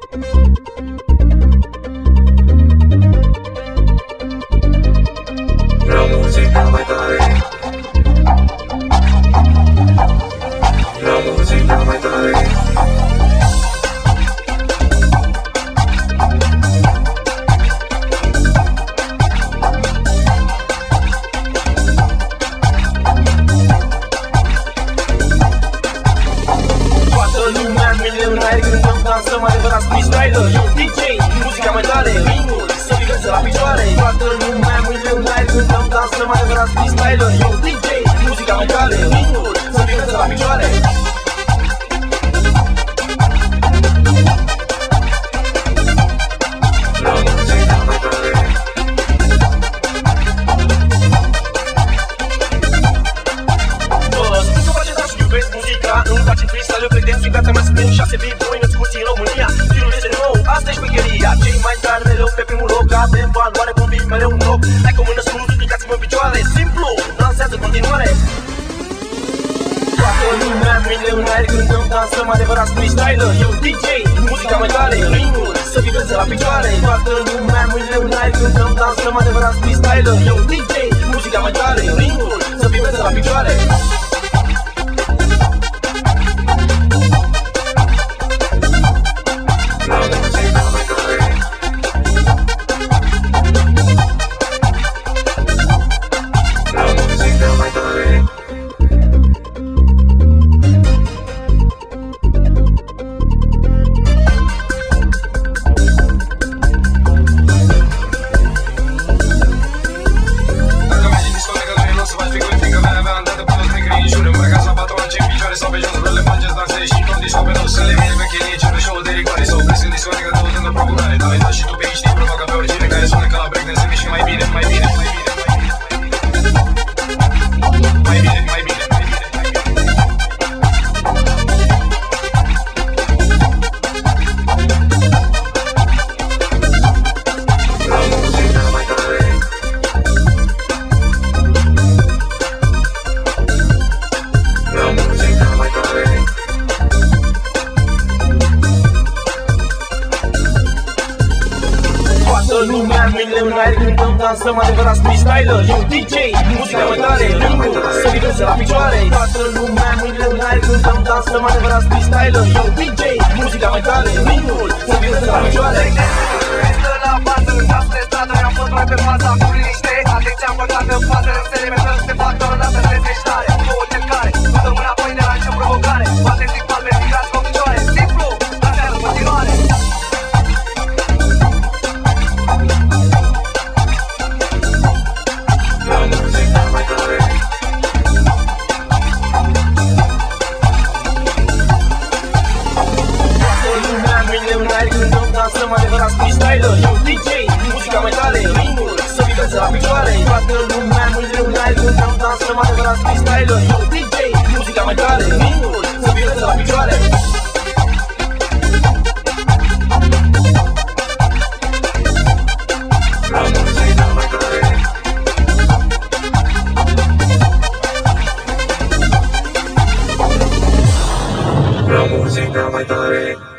La muzica mai tare La muzica mai tare Toată lumea milionari Cântăm, dansăm, adevărat freestyler Eu DJ, muzica mai tare Ringul, să vibreze la picioare. Toată lumea milionari Cântăm, dansăm, adevărat freestyler Eu DJ, muzica mai tare Ringul, să vibreze la picioare. La muzica mai tare Spun să face dans și iubesc muzica Îmi place freestyle, eu credem și viața mea sunt șase big-boy mai tari mereu pe primul loc Avem valoare, convin mereu un loc. Hai că mână sus, ridicați-mă în picioare Simplu, dansează în continuare. Toată lumea milionari Cântăm, dansăm, adevărat freestyler Eu DJ, muzica mai tare Ringul, să vibreze la picioare. Toată lumea milionari Cântăm, dansăm, adevărat freestyler Eu DJ, muzica mai tare Ringul, să vibreze la picioare Să lumea milionari Cântăm, dansăm, adevărat freestyler Eu DJ, muzica mai tare Ringul, să vibreze la picioare. Toată lumea milionari Cântăm, dansăm, adevărat freestyler Eu DJ, muzica mai tare Ringul, să vibreze la picioare. Stă la bază, în asta de stradă Am fost mai pe faza cu liniște Atenția băgată în fază Se remetă, se fac doar o dată Trezeștare, cu o cercare freestyle Eu DJ, muzica mai tare Rimuri, să vibrați la picioare Toată lumea, mulți lumea Când am dans, rămân adevărat freestyle Eu DJ, muzica mai tare Rimuri, să vibrați la picioare Muzica mai tare